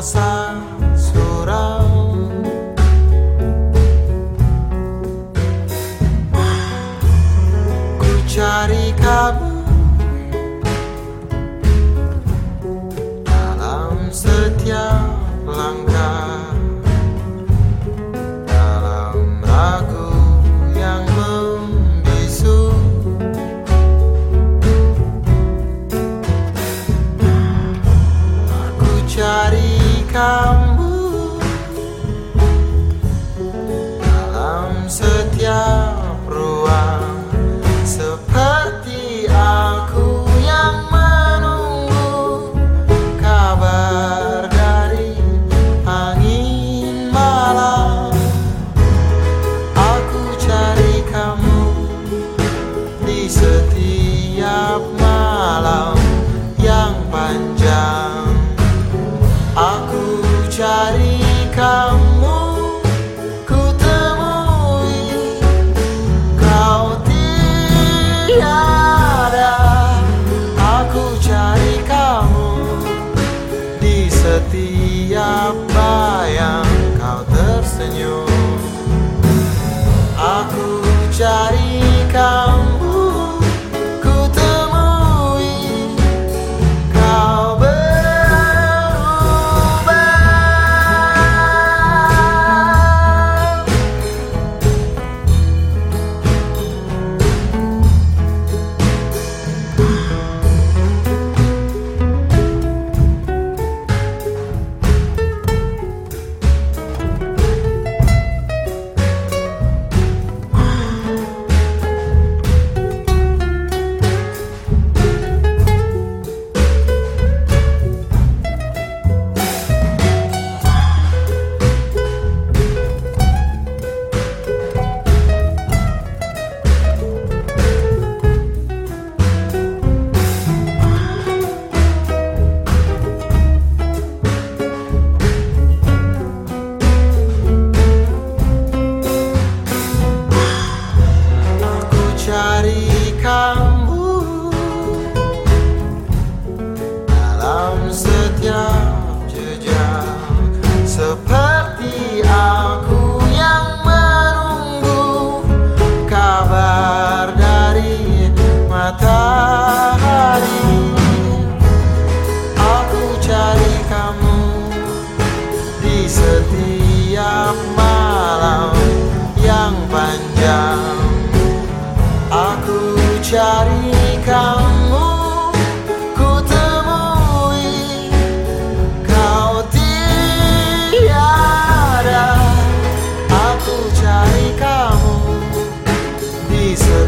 passar. Cari Jesus.